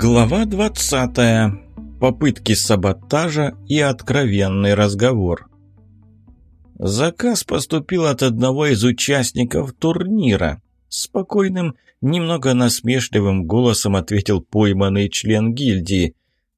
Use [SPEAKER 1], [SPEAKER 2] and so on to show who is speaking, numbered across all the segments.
[SPEAKER 1] Глава 20. Попытки саботажа и откровенный разговор. Заказ поступил от одного из участников турнира. Спокойным, немного насмешливым голосом ответил пойманный член гильдии.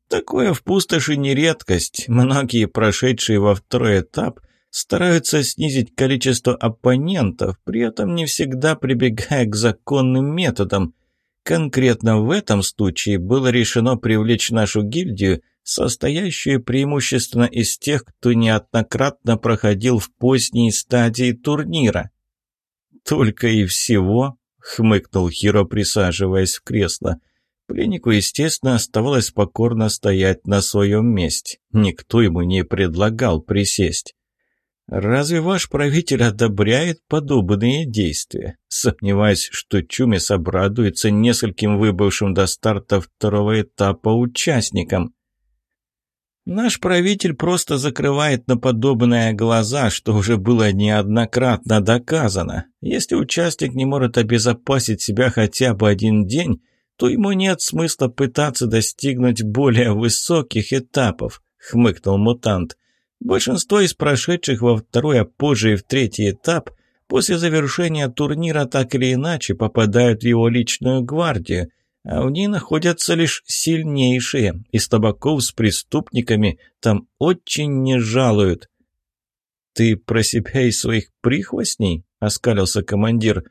[SPEAKER 1] Такое в пустоши не редкость. Многие, прошедшие во второй этап, стараются снизить количество оппонентов, при этом не всегда прибегая к законным методам – Конкретно в этом случае было решено привлечь нашу гильдию, состоящую преимущественно из тех, кто неоднократно проходил в поздней стадии турнира. «Только и всего», — хмыкнул Хиро, присаживаясь в кресло. Пленнику, естественно, оставалось покорно стоять на своем месте. Никто ему не предлагал присесть. Разве ваш правитель одобряет подобные действия? Сомневаюсь, что Чумис обрадуется нескольким выбывшим до старта второго этапа участникам. Наш правитель просто закрывает на подобное глаза, что уже было неоднократно доказано. Если участник не может обезопасить себя хотя бы один день, то ему нет смысла пытаться достигнуть более высоких этапов, хмыкнул мутант. Большинство из прошедших во второй, а позже и в третий этап после завершения турнира так или иначе попадают в его личную гвардию, а в ней находятся лишь сильнейшие, и слабаков с преступниками там очень не жалуют. «Ты про себя и своих прихвостней?» — оскалился командир.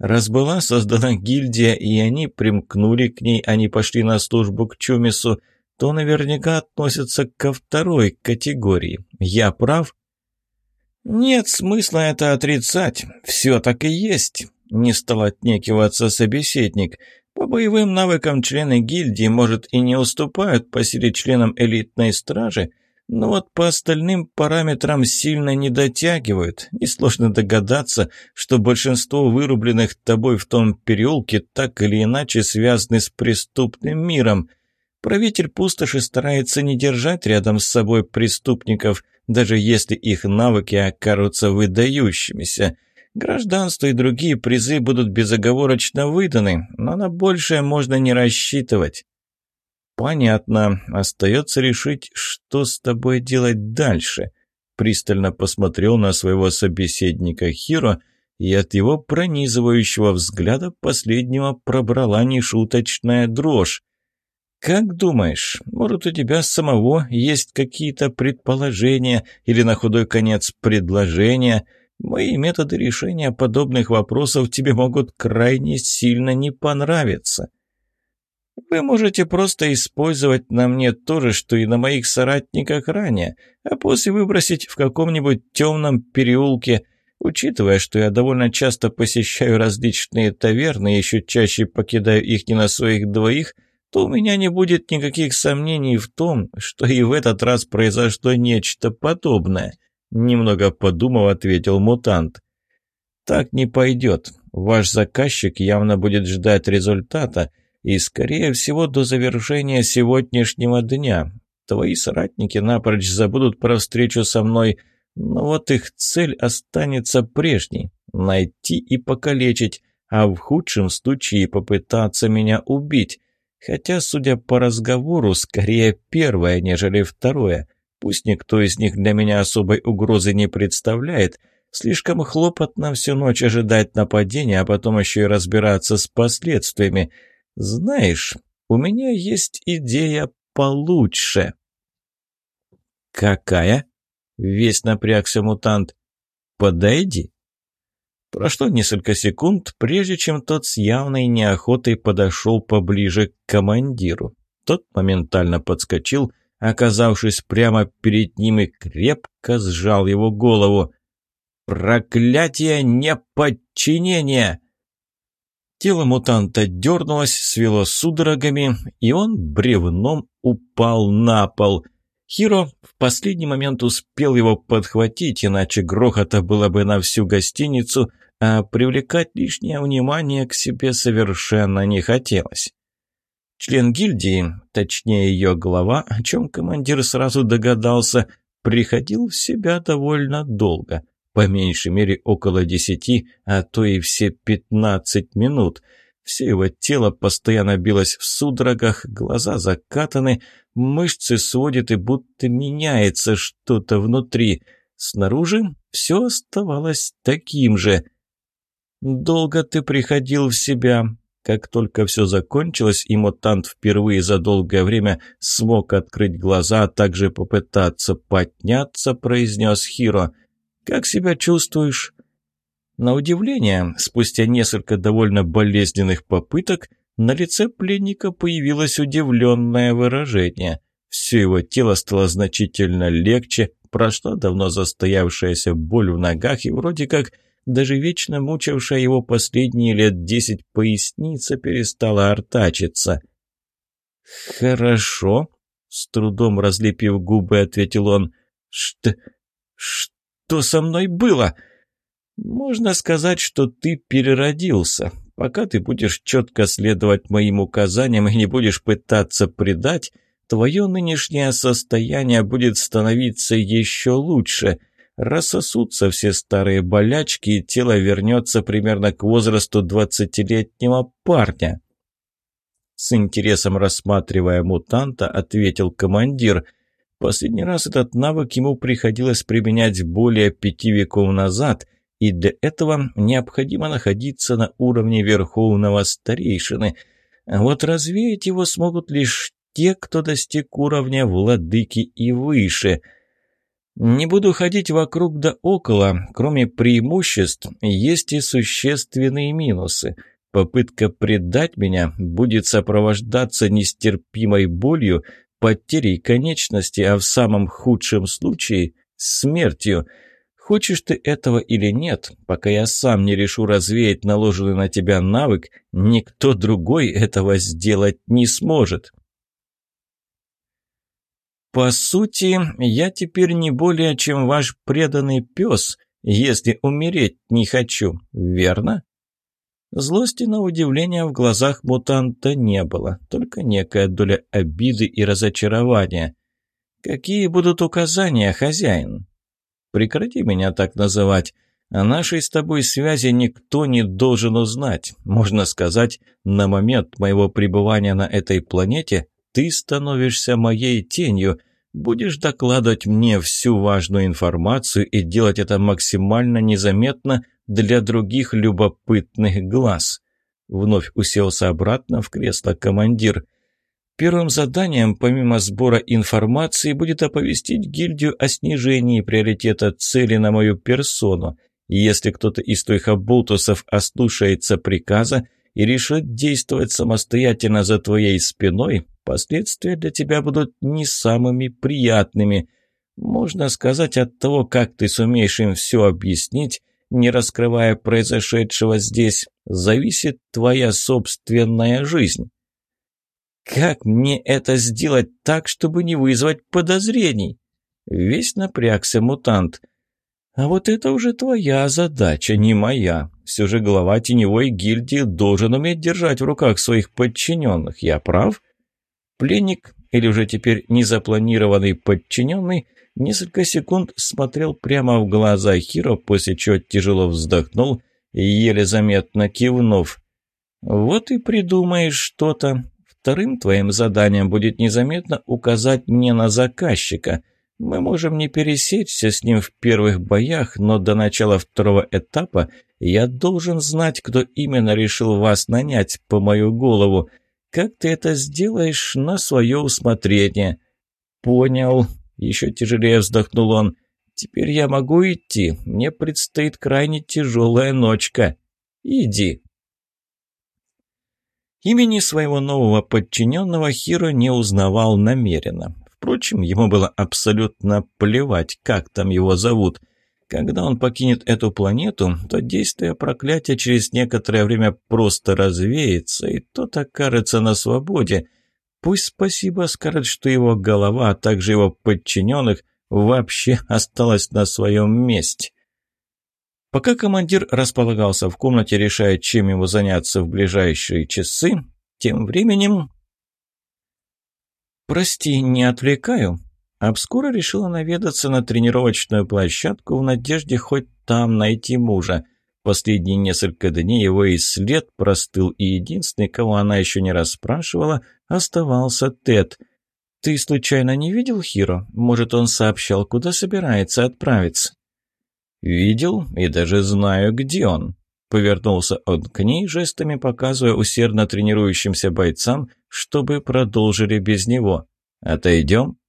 [SPEAKER 1] «Раз была создана гильдия, и они примкнули к ней, они пошли на службу к Чумису, то наверняка относятся ко второй категории. Я прав? Нет смысла это отрицать. Все так и есть. Не стал отнекиваться собеседник. По боевым навыкам члены гильдии, может, и не уступают по силе членам элитной стражи, но вот по остальным параметрам сильно не дотягивают. Несложно догадаться, что большинство вырубленных тобой в том переулке так или иначе связаны с преступным миром – Правитель пустоши старается не держать рядом с собой преступников, даже если их навыки окажутся выдающимися. Гражданство и другие призы будут безоговорочно выданы, но на большее можно не рассчитывать. «Понятно. Остается решить, что с тобой делать дальше». Пристально посмотрел на своего собеседника Хиро, и от его пронизывающего взгляда последнего пробрала нешуточная дрожь. «Как думаешь, может, у тебя самого есть какие-то предположения или, на худой конец, предложения? Мои методы решения подобных вопросов тебе могут крайне сильно не понравиться. Вы можете просто использовать на мне то же, что и на моих соратниках ранее, а после выбросить в каком-нибудь темном переулке». Учитывая, что я довольно часто посещаю различные таверны и еще чаще покидаю их не на своих двоих – то у меня не будет никаких сомнений в том, что и в этот раз произошло нечто подобное», — немного подумав, ответил мутант. «Так не пойдет. Ваш заказчик явно будет ждать результата, и, скорее всего, до завершения сегодняшнего дня. Твои соратники напрочь забудут про встречу со мной, но вот их цель останется прежней — найти и покалечить, а в худшем случае попытаться меня убить». Хотя, судя по разговору, скорее первое, нежели второе. Пусть никто из них для меня особой угрозы не представляет. Слишком хлопотно всю ночь ожидать нападения, а потом еще и разбираться с последствиями. Знаешь, у меня есть идея получше. «Какая?» — весь напрягся мутант. «Подойди». Прошло несколько секунд, прежде чем тот с явной неохотой подошел поближе к командиру. Тот моментально подскочил, оказавшись прямо перед ним и крепко сжал его голову. «Проклятие неподчинения!» Тело мутанта дернулось, свело судорогами, и он бревном упал на пол. Хиро в последний момент успел его подхватить, иначе грохота было бы на всю гостиницу, а привлекать лишнее внимание к себе совершенно не хотелось. Член гильдии, точнее ее глава, о чем командир сразу догадался, приходил в себя довольно долго, по меньшей мере около десяти, а то и все пятнадцать минут. Все его тело постоянно билось в судорогах, глаза закатаны, мышцы сводит и будто меняется что-то внутри. Снаружи все оставалось таким же. «Долго ты приходил в себя?» Как только все закончилось, и мутант впервые за долгое время смог открыть глаза, а также попытаться подняться, произнес Хиро. «Как себя чувствуешь?» На удивление, спустя несколько довольно болезненных попыток, на лице пленника появилось удивленное выражение. Все его тело стало значительно легче, прошла давно застоявшаяся боль в ногах и вроде как даже вечно мучавшая его последние лет десять поясница перестала артачиться. «Хорошо», — с трудом разлепив губы, ответил он. «Что... что со мной было?» «Можно сказать, что ты переродился. Пока ты будешь четко следовать моим указаниям и не будешь пытаться предать, твое нынешнее состояние будет становиться еще лучше» рассосутся все старые болячки, и тело вернется примерно к возрасту двадцатилетнего парня. С интересом рассматривая мутанта, ответил командир. Последний раз этот навык ему приходилось применять более пяти веков назад, и для этого необходимо находиться на уровне верховного старейшины. Вот развеять его смогут лишь те, кто достиг уровня владыки и выше – не буду ходить вокруг да около. Кроме преимуществ, есть и существенные минусы. Попытка предать меня будет сопровождаться нестерпимой болью, потерей конечности, а в самом худшем случае – смертью. Хочешь ты этого или нет, пока я сам не решу развеять наложенный на тебя навык, никто другой этого сделать не сможет. «По сути, я теперь не более чем ваш преданный пес, если умереть не хочу, верно?» Злости на удивление в глазах мутанта не было, только некая доля обиды и разочарования. «Какие будут указания, хозяин?» «Прекрати меня так называть. О нашей с тобой связи никто не должен узнать. Можно сказать, на момент моего пребывания на этой планете ты становишься моей тенью, будешь докладывать мне всю важную информацию и делать это максимально незаметно для других любопытных глаз. Вновь уселся обратно в кресло командир. Первым заданием, помимо сбора информации, будет оповестить гильдию о снижении приоритета цели на мою персону. Если кто-то из твоих оболтусов ослушается приказа и решит действовать самостоятельно за твоей спиной, Последствия для тебя будут не самыми приятными. Можно сказать, от того, как ты сумеешь им все объяснить, не раскрывая произошедшего здесь, зависит твоя собственная жизнь. Как мне это сделать так, чтобы не вызвать подозрений? Весь напрягся мутант. А вот это уже твоя задача, не моя. Все же глава теневой гильдии должен уметь держать в руках своих подчиненных. Я прав? — Пленник, или уже теперь незапланированный подчиненный, несколько секунд смотрел прямо в глаза Хиро, после чего тяжело вздохнул, еле заметно кивнув. «Вот и придумаешь что-то. Вторым твоим заданием будет незаметно указать мне на заказчика. Мы можем не пересечься с ним в первых боях, но до начала второго этапа я должен знать, кто именно решил вас нанять по мою голову. Как ты это сделаешь на свое усмотрение?» «Понял», — еще тяжелее вздохнул он. «Теперь я могу идти. Мне предстоит крайне тяжелая ночка. Иди». Имени своего нового подчиненного Хиро не узнавал намеренно. Впрочем, ему было абсолютно плевать, как там его зовут — когда он покинет эту планету, то действие проклятия через некоторое время просто развеется, и тот окажется на свободе. Пусть спасибо скажет, что его голова, а также его подчиненных вообще осталась на своем месте. Пока командир располагался в комнате, решая, чем ему заняться в ближайшие часы, тем временем... «Прости, не отвлекаю?» Обскура решила наведаться на тренировочную площадку в надежде хоть там найти мужа. Последние несколько дней его и след простыл, и единственный, кого она еще не расспрашивала, оставался Тед. «Ты случайно не видел Хиро? Может, он сообщал, куда собирается отправиться?» «Видел и даже знаю, где он», — повернулся он к ней, жестами показывая усердно тренирующимся бойцам, чтобы продолжили без него. «Отойдем?»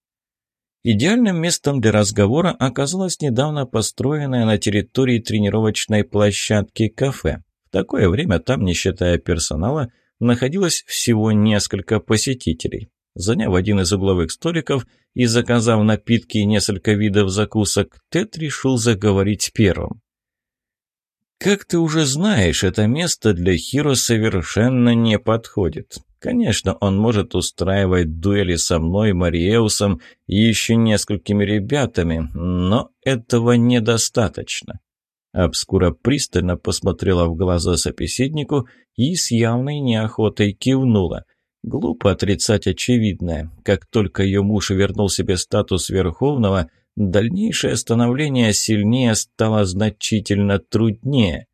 [SPEAKER 1] Идеальным местом для разговора оказалось недавно построенное на территории тренировочной площадки кафе. В такое время там, не считая персонала, находилось всего несколько посетителей. Заняв один из угловых столиков и заказав напитки и несколько видов закусок, Тед решил заговорить первым. «Как ты уже знаешь, это место для Хиро совершенно не подходит. Конечно, он может устраивать дуэли со мной, Мариеусом и еще несколькими ребятами, но этого недостаточно. Обскура пристально посмотрела в глаза собеседнику и с явной неохотой кивнула. Глупо отрицать очевидное. Как только ее муж вернул себе статус Верховного, дальнейшее становление сильнее стало значительно труднее.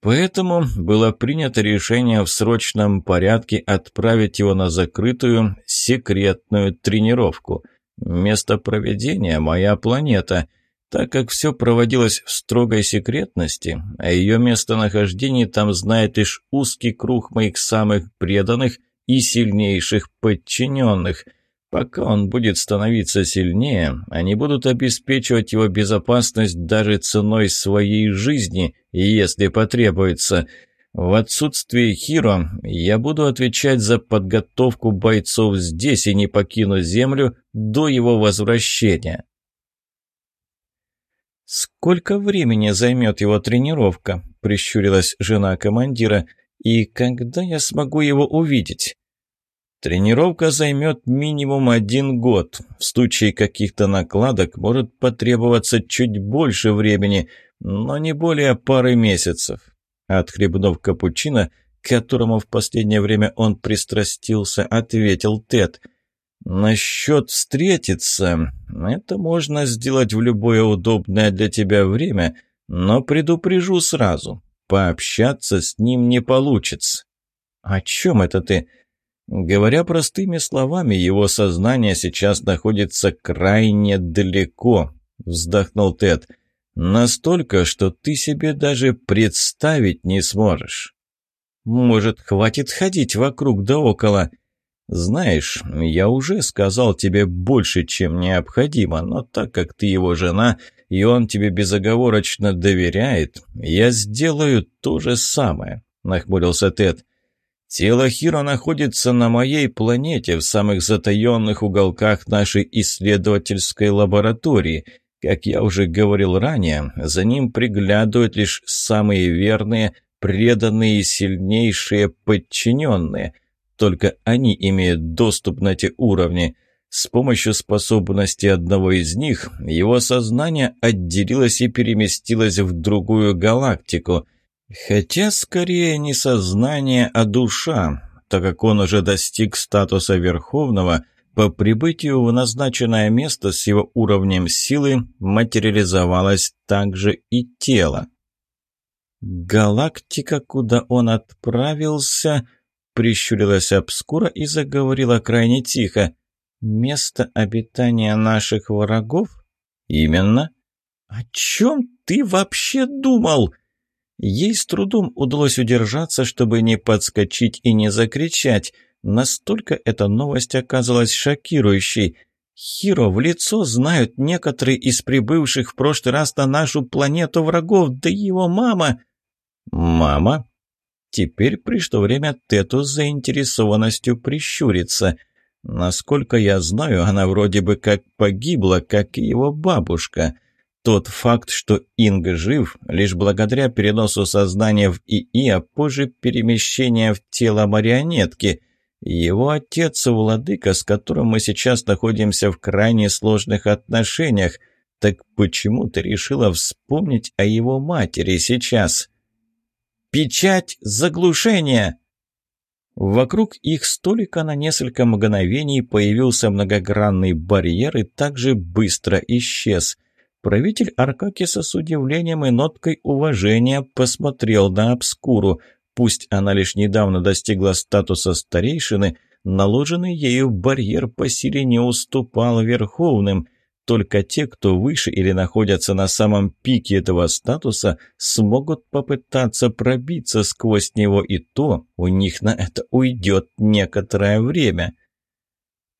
[SPEAKER 1] Поэтому было принято решение в срочном порядке отправить его на закрытую секретную тренировку. Место проведения – моя планета. Так как все проводилось в строгой секретности, а ее местонахождение там знает лишь узкий круг моих самых преданных и сильнейших подчиненных – Пока он будет становиться сильнее, они будут обеспечивать его безопасность даже ценой своей жизни, если потребуется. В отсутствие Хиро я буду отвечать за подготовку бойцов здесь и не покину землю до его возвращения. «Сколько времени займет его тренировка?» – прищурилась жена командира. «И когда я смогу его увидеть?» Тренировка займет минимум один год. В случае каких-то накладок может потребоваться чуть больше времени, но не более пары месяцев. Отхлебнув капучино, к которому в последнее время он пристрастился, ответил Тед. «Насчет встретиться, это можно сделать в любое удобное для тебя время, но предупрежу сразу, пообщаться с ним не получится». «О чем это ты?» Говоря простыми словами, его сознание сейчас находится крайне далеко, вздохнул Тед. Настолько, что ты себе даже представить не сможешь. Может, хватит ходить вокруг да около? Знаешь, я уже сказал тебе больше, чем необходимо, но так как ты его жена, и он тебе безоговорочно доверяет, я сделаю то же самое, нахмурился Тед. Тело Хиро находится на моей планете, в самых затаенных уголках нашей исследовательской лаборатории. Как я уже говорил ранее, за ним приглядывают лишь самые верные, преданные и сильнейшие подчиненные. Только они имеют доступ на те уровни. С помощью способности одного из них его сознание отделилось и переместилось в другую галактику – Хотя скорее не сознание, а душа, так как он уже достиг статуса Верховного, по прибытию в назначенное место с его уровнем силы материализовалось также и тело. «Галактика, куда он отправился...» прищурилась обскура и заговорила крайне тихо. «Место обитания наших врагов?» «Именно». «О чем ты вообще думал?» Ей с трудом удалось удержаться, чтобы не подскочить и не закричать. Настолько эта новость оказалась шокирующей. Хиро в лицо знают некоторые из прибывших в прошлый раз на нашу планету врагов, да его мама... Мама? Теперь пришло время Тету с заинтересованностью прищуриться. Насколько я знаю, она вроде бы как погибла, как и его бабушка. Тот факт, что Инг жив, лишь благодаря переносу сознания в ИИ, а позже перемещения в тело марионетки. Его отец – владыка, с которым мы сейчас находимся в крайне сложных отношениях. Так почему ты решила вспомнить о его матери сейчас? «Печать заглушения!» Вокруг их столика на несколько мгновений появился многогранный барьер и также быстро исчез – Правитель Аркакиса с удивлением и ноткой уважения посмотрел на обскуру. Пусть она лишь недавно достигла статуса старейшины, наложенный ею барьер по силе не уступал верховным – только те, кто выше или находятся на самом пике этого статуса, смогут попытаться пробиться сквозь него, и то у них на это уйдет некоторое время.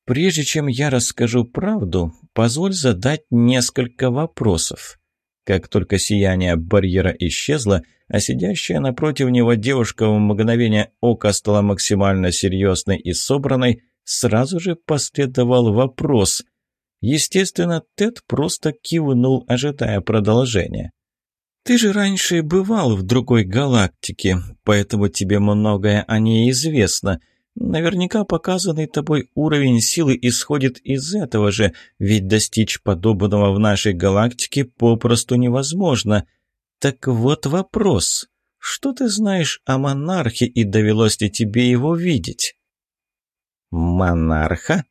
[SPEAKER 1] Прежде чем я расскажу правду, позволь задать несколько вопросов. Как только сияние барьера исчезло, а сидящая напротив него девушка в мгновение ока стала максимально серьезной и собранной, сразу же последовал вопрос – Естественно, Тед просто кивнул, ожидая продолжения. «Ты же раньше бывал в другой галактике, поэтому тебе многое о ней известно. Наверняка показанный тобой уровень силы исходит из этого же, ведь достичь подобного в нашей галактике попросту невозможно. Так вот вопрос. Что ты знаешь о монархе и довелось ли тебе его видеть?» «Монарха?»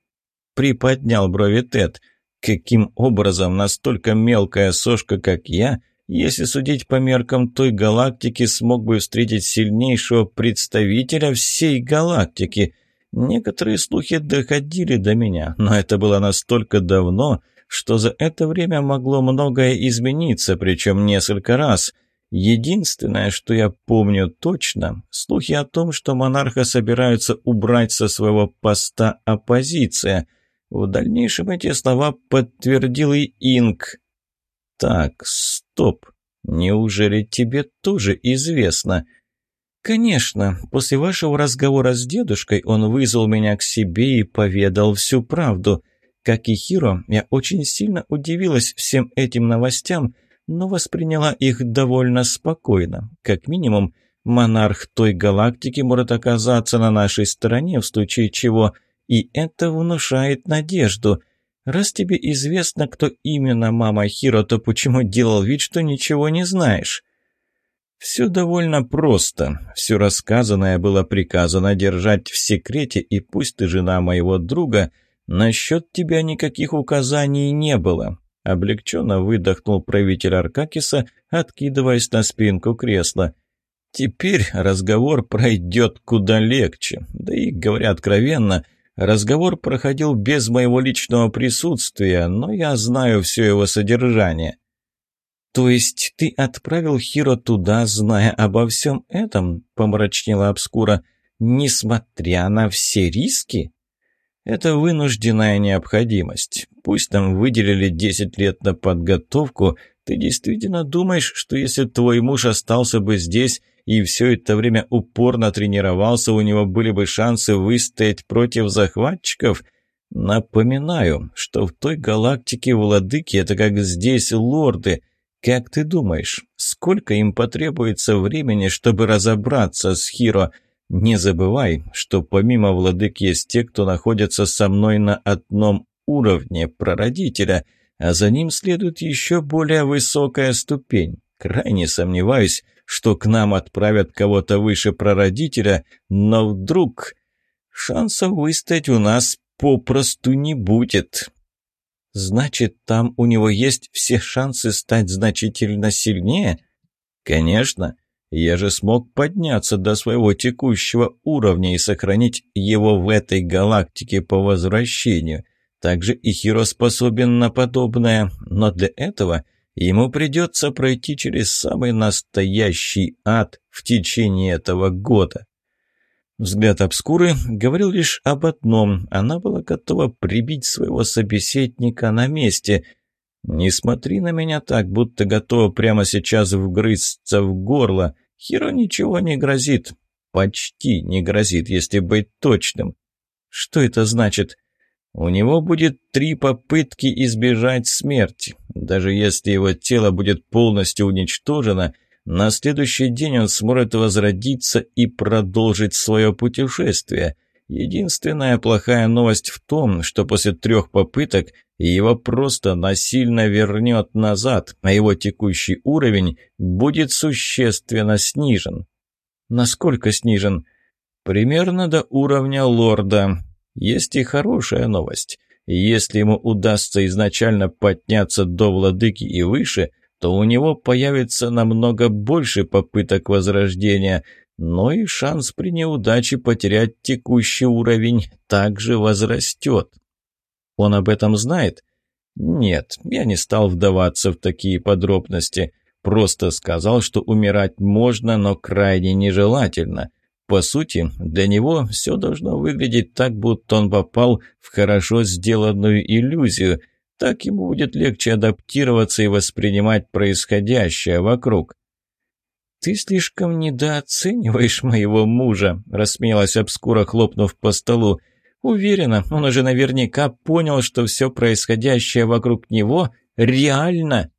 [SPEAKER 1] приподнял брови Тед. Каким образом настолько мелкая сошка, как я, если судить по меркам той галактики, смог бы встретить сильнейшего представителя всей галактики? Некоторые слухи доходили до меня, но это было настолько давно, что за это время могло многое измениться, причем несколько раз. Единственное, что я помню точно, слухи о том, что монарха собираются убрать со своего поста оппозиция – в дальнейшем эти слова подтвердил и Инк. «Так, стоп. Неужели тебе тоже известно?» «Конечно. После вашего разговора с дедушкой он вызвал меня к себе и поведал всю правду. Как и Хиро, я очень сильно удивилась всем этим новостям, но восприняла их довольно спокойно. Как минимум, монарх той галактики может оказаться на нашей стороне, в случае чего и это внушает надежду. Раз тебе известно, кто именно мама Хиро, то почему делал вид, что ничего не знаешь? Все довольно просто. Все рассказанное было приказано держать в секрете, и пусть ты жена моего друга, насчет тебя никаких указаний не было. Облегченно выдохнул правитель Аркакиса, откидываясь на спинку кресла. Теперь разговор пройдет куда легче. Да и, говоря откровенно, — Разговор проходил без моего личного присутствия, но я знаю все его содержание. «То есть ты отправил Хиро туда, зная обо всем этом?» — помрачнела Обскура. «Несмотря на все риски?» «Это вынужденная необходимость. Пусть там выделили 10 лет на подготовку, ты действительно думаешь, что если твой муж остался бы здесь и все это время упорно тренировался, у него были бы шансы выстоять против захватчиков. Напоминаю, что в той галактике владыки это как здесь лорды. Как ты думаешь, сколько им потребуется времени, чтобы разобраться с Хиро? Не забывай, что помимо владык есть те, кто находится со мной на одном уровне прародителя, а за ним следует еще более высокая ступень. Крайне сомневаюсь, что к нам отправят кого-то выше прародителя, но вдруг шансов выстоять у нас попросту не будет. Значит, там у него есть все шансы стать значительно сильнее? Конечно. Я же смог подняться до своего текущего уровня и сохранить его в этой галактике по возвращению. Также и Хиро способен на подобное, но для этого – Ему придется пройти через самый настоящий ад в течение этого года. Взгляд обскуры говорил лишь об одном. Она была готова прибить своего собеседника на месте. «Не смотри на меня так, будто готова прямо сейчас вгрызться в горло. Хиро ничего не грозит. Почти не грозит, если быть точным. Что это значит?» У него будет три попытки избежать смерти. Даже если его тело будет полностью уничтожено, на следующий день он сможет возродиться и продолжить свое путешествие. Единственная плохая новость в том, что после трех попыток его просто насильно вернет назад, а его текущий уровень будет существенно снижен. Насколько снижен? Примерно до уровня лорда. Есть и хорошая новость. Если ему удастся изначально подняться до владыки и выше, то у него появится намного больше попыток возрождения, но и шанс при неудаче потерять текущий уровень также возрастет. Он об этом знает? Нет, я не стал вдаваться в такие подробности. Просто сказал, что умирать можно, но крайне нежелательно. По сути, для него все должно выглядеть так, будто он попал в хорошо сделанную иллюзию. Так ему будет легче адаптироваться и воспринимать происходящее вокруг. «Ты слишком недооцениваешь моего мужа», — рассмеялась обскура, хлопнув по столу. «Уверена, он уже наверняка понял, что все происходящее вокруг него реально